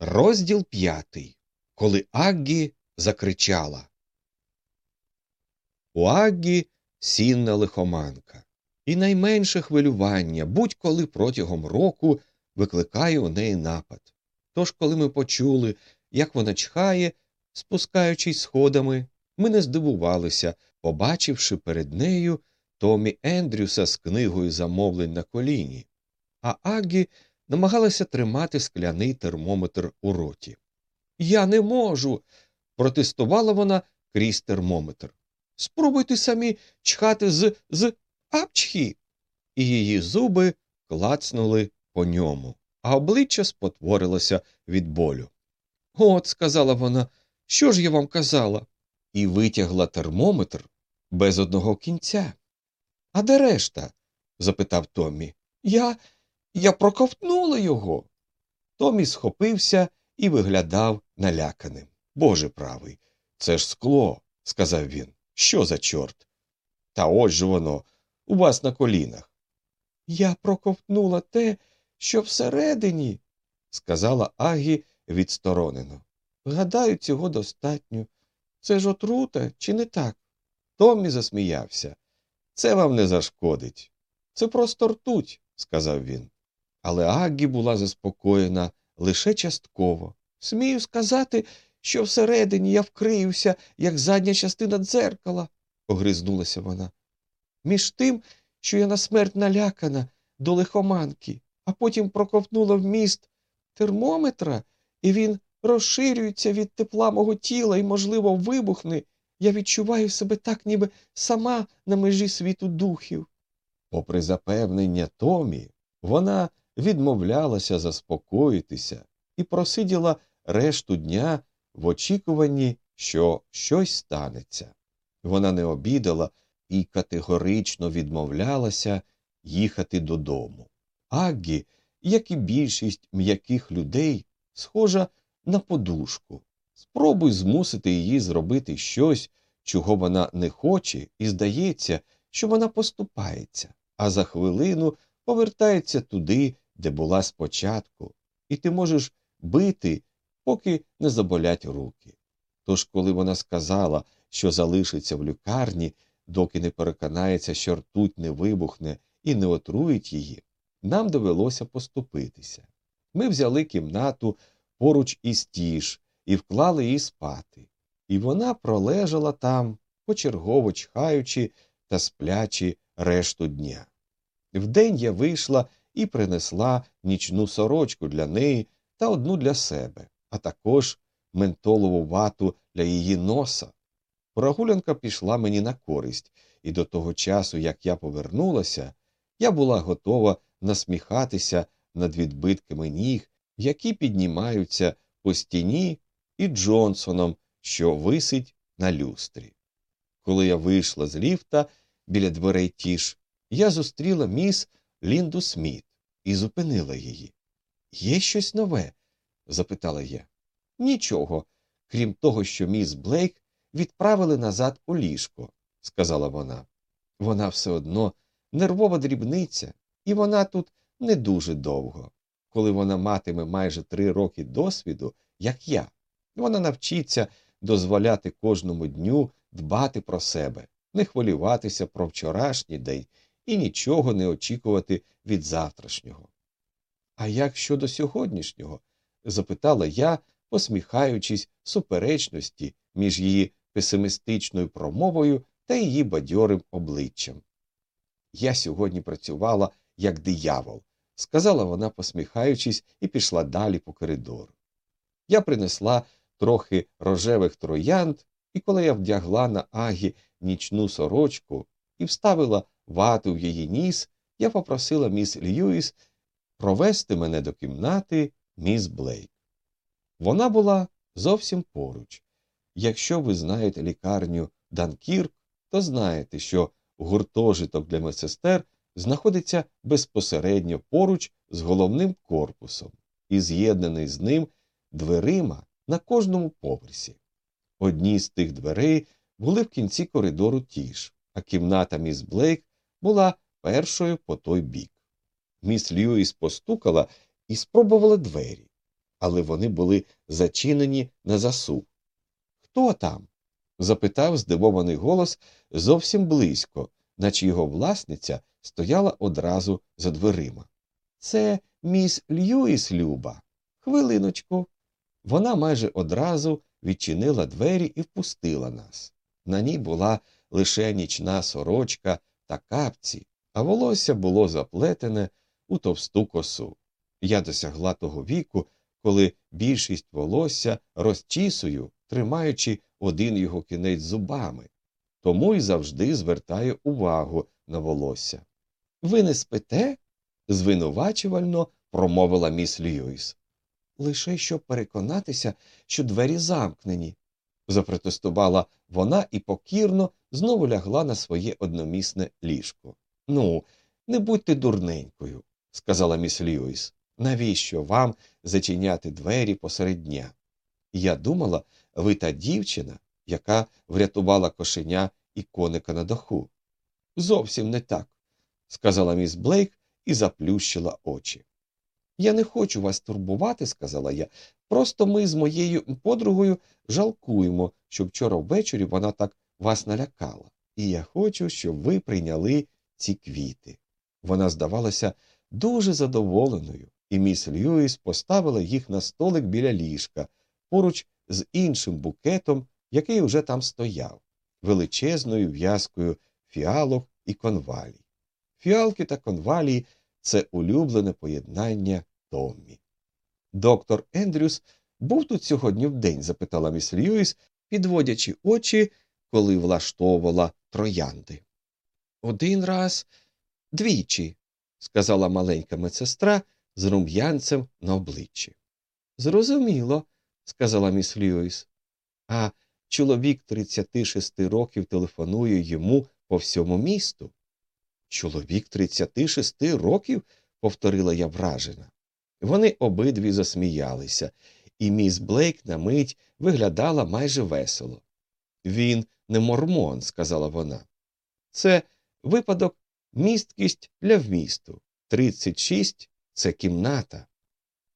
Розділ п'ятий. Коли Аггі закричала. У Аггі сінна лихоманка, і найменше хвилювання будь-коли протягом року викликає у неї напад. Тож, коли ми почули, як вона чхає, спускаючись сходами, ми не здивувалися, побачивши перед нею Томі Ендрюса з книгою замовлень на коліні, а Аггі намагалася тримати скляний термометр у роті. Я не можу. протестувала вона крізь термометр. Спробуйте самі чхати з з апчхі. І її зуби клацнули по ньому, а обличчя спотворилося від болю. От, сказала вона, що ж я вам казала? І витягла термометр без одного кінця. А де решта? запитав Томмі. Я. Я проковтнула його. Томі схопився і виглядав наляканим. Боже правий, це ж скло, сказав він. Що за чорт? Та ось же воно, у вас на колінах. Я проковтнула те, що всередині, сказала Агі відсторонено. Гадаю, цього достатньо. Це ж отрута, чи не так? Томмі засміявся. Це вам не зашкодить. Це просто ртуть, сказав він. Але Аггі була заспокоєна лише частково. Смію сказати, що всередині я вкриюся, як задня частина дзеркала, огризнулася вона. Між тим, що я на смерть налякана до лихоманки, а потім проковтнула в міст термометра, і він розширюється від тепла мого тіла і, можливо, вибухне, я відчуваю себе так, ніби сама на межі світу духів. Попри запевнення Томі, вона відмовлялася заспокоїтися і просиділа решту дня в очікуванні, що щось станеться. Вона не обідала і категорично відмовлялася їхати додому. Аггі, як і більшість м'яких людей, схожа на подушку. Спробуй змусити її зробити щось, чого вона не хоче, і здається, що вона поступається, а за хвилину повертається туди, де була спочатку, і ти можеш бити, поки не заболять руки. Тож, коли вона сказала, що залишиться в лікарні, доки не переконається, що ртуть не вибухне і не отруїть її, нам довелося поступитися. Ми взяли кімнату поруч із тіж і вклали її спати, і вона пролежала там, почергово чхаючи та сплячи решту дня. Вдень я вийшла і принесла нічну сорочку для неї та одну для себе, а також ментолову вату для її носа. Прогулянка пішла мені на користь, і до того часу, як я повернулася, я була готова насміхатися над відбитками ніг, які піднімаються по стіні, і Джонсоном, що висить на люстрі. Коли я вийшла з ліфта біля дверей тіш, я зустріла міс Лінду Сміт і зупинила її. Є щось нове? запитала я. Нічого, крім того, що міс Блейк відправили назад у ліжко, сказала вона. Вона все одно нервова дрібниця, і вона тут не дуже довго. Коли вона матиме майже три роки досвіду, як я, вона навчиться дозволяти кожному дню дбати про себе, не хвилюватися про вчорашній день і нічого не очікувати від завтрашнього. А як щодо сьогоднішнього? запитала я, посміхаючись суперечності між її песимістичною промовою та її бадьорим обличчям. Я сьогодні працювала як диявол, сказала вона, посміхаючись, і пішла далі по коридору. Я принесла трохи рожевих троянд, і коли я вдягла на агі нічну сорочку і вставила вату в її ніс, я попросила міс Льюіс провести мене до кімнати міс Блейк. Вона була зовсім поруч. Якщо ви знаєте лікарню Данкірк, то знаєте, що гуртожиток для медсестер знаходиться безпосередньо поруч з головним корпусом і з'єднаний з ним дверима на кожному поверсі. Одні з тих дверей були в кінці коридору ті а кімната міс Блейк була першою по той бік. Міс Льюіс постукала і спробувала двері. але вони були зачинені на засув. Хто там? запитав здивований голос зовсім близько, наче його власниця стояла одразу за дверима. Це міс Льюіс Люба. Хвилиночку. Вона майже одразу відчинила двері і впустила нас. На ній була лише нічна сорочка та капці, а волосся було заплетене у товсту косу. Я досягла того віку, коли більшість волосся розчісую, тримаючи один його кінець зубами, тому й завжди звертаю увагу на волосся. Ви не спите? звинувачувально промовила міс Льюіс. Лише щоб переконатися, що двері замкнені, запротестувала вона і покірно знову лягла на своє одномісне ліжко. Ну, не будьте дурненькою, сказала міс Льюіс. Навіщо вам зачиняти двері посеред дня? Я думала, ви та дівчина, яка врятувала кошеня і коника на даху. Зовсім не так, сказала міс Блейк і заплющила очі. Я не хочу вас турбувати, сказала я. Просто ми з моєю подругою жалкуємо, що вчора ввечері вона так вас налякала, і я хочу, щоб ви прийняли ці квіти. Вона здавалася дуже задоволеною, і міс Льюіс поставила їх на столик біля ліжка, поруч з іншим букетом, який уже там стояв, величезною в'язкою фіалок і конвалій. Фіалки та конвалії це улюблене поєднання Томмі. Доктор Ендрюс був тут сьогодні вдень? запитала міс Льюіс, підводячи очі, коли влаштовувала троянди. Один раз двічі, сказала маленька медсестра з рум'янцем на обличчі. Зрозуміло, сказала міс Льюіс. А чоловік 36 років телефонує йому по всьому місту. Чоловік 36 років, повторила я вражена. Вони обидві засміялися, і міс Блейк на мить виглядала майже весело. Він не мормон, сказала вона. Це випадок місткість для вмісту. 36 – це кімната.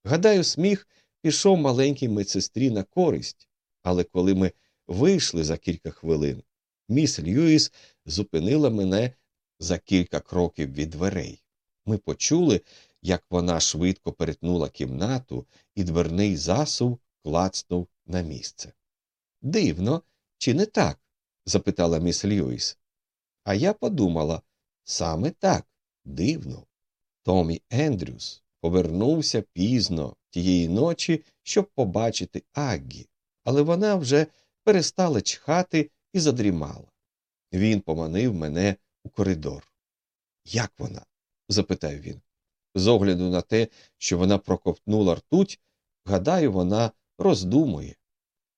Гадаю, сміх пішов маленькій медсестрі на користь, але коли ми вийшли за кілька хвилин, міс Льюіс зупинила мене за кілька кроків від дверей. Ми почули, як вона швидко перетнула кімнату, і дверний засув клацнув на місце. Дивно, чи не так? запитала міс Льюіс. А я подумала саме так, дивно. Томі Ендрюс повернувся пізно тієї ночі, щоб побачити Аггі, але вона вже перестала чхати і задрімала. Він поманив мене у коридор. Як вона? запитав він. З огляду на те, що вона проковтнула ртуть, гадаю, вона роздумує.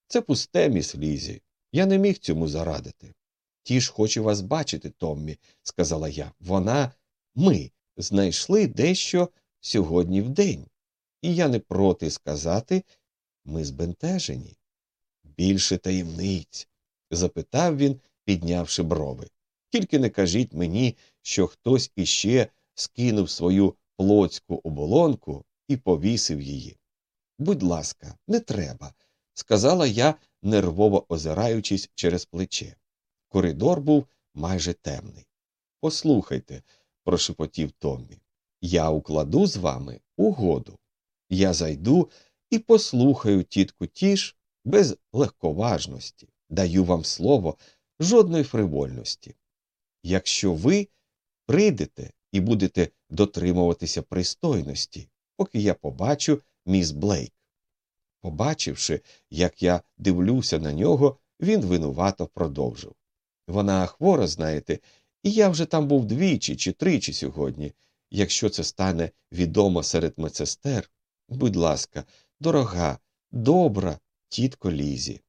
Це пусте, міс Лізі. Я не міг цьому зарадити. Ті ж хоче вас бачити, Томмі, сказала я. Вона, ми знайшли дещо сьогодні в день. І я не проти сказати ми збентежені. Більше таємниць? запитав він, піднявши брови. Тільки не кажіть мені, що хтось іще скинув свою плотську оболонку і повісив її. Будь ласка, не треба, сказала я, нервово озираючись через плече. Коридор був майже темний. Послухайте, прошепотів Томмі, я укладу з вами угоду. Я зайду і послухаю тітку тіш без легковажності, даю вам слово жодної фривольності. Якщо ви прийдете і будете дотримуватися пристойності, поки я побачу міс Блейк. Побачивши, як я дивлюся на нього, він винувато продовжив. Вона хвора, знаєте, і я вже там був двічі чи тричі сьогодні. Якщо це стане відомо серед медсестер, будь ласка, дорога, добра тітко Лізі.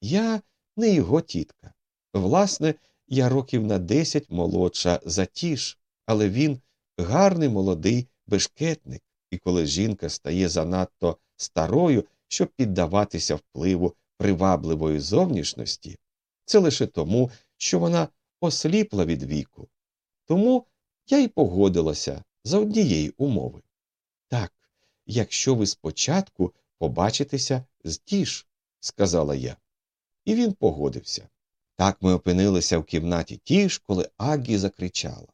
Я не його тітка. Власне, я років на десять молодша за тіш, але він гарний молодий бешкетник, і коли жінка стає занадто старою, щоб піддаватися впливу привабливої зовнішності, це лише тому, що вона осліпла від віку. Тому я й погодилася за однієї умови. Так, якщо ви спочатку побачитися з тіш, сказала я. І він погодився. Так ми опинилися в кімнаті тіш, коли Аггі закричала.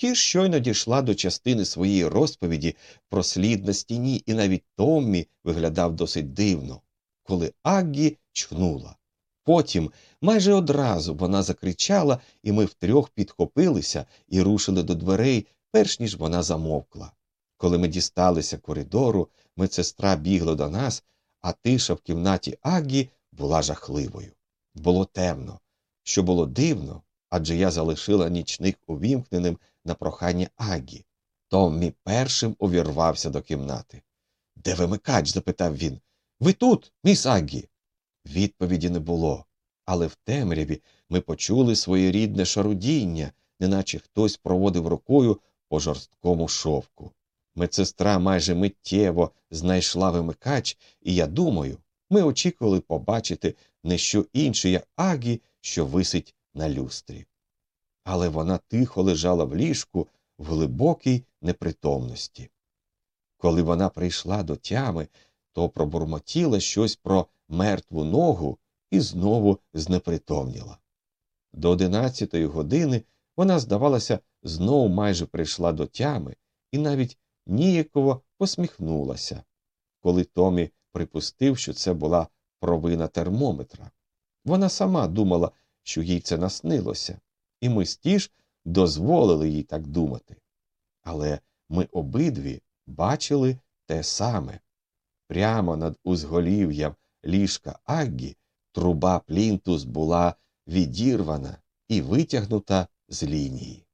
Тіш щойно дійшла до частини своєї розповіді про слід на стіні, і навіть Томмі виглядав досить дивно, коли Аггі чхнула. Потім майже одразу вона закричала, і ми втрьох підхопилися і рушили до дверей, перш ніж вона замовкла. Коли ми дісталися коридору, медсестра бігла до нас, а тиша в кімнаті Аггі була жахливою. Було темно, що було дивно, адже я залишила нічник увімкненим на прохання Аггі. Томмі першим увірвався до кімнати. Де вимикач? запитав він. Ви тут, міс Аггі? Відповіді не було, але в темряві ми почули своєрідне шарудіння, неначе хтось проводив рукою по жорсткому шовку. Медсестра майже миттєво знайшла вимикач, і я думаю, ми очікували побачити не що інше, як Агі, що висить на люстрі. Але вона тихо лежала в ліжку в глибокій непритомності. Коли вона прийшла до тями, то пробурмотіла щось про мертву ногу і знову знепритомніла. До одинадцятої години вона, здавалося, знову майже прийшла до тями і навіть ніяково посміхнулася, коли Томі припустив, що це була провина термометра. Вона сама думала, що їй це наснилося, і ми стіж дозволили їй так думати. Але ми обидві бачили те саме. Прямо над узголів'ям ліжка Аггі труба плінтус була відірвана і витягнута з лінії.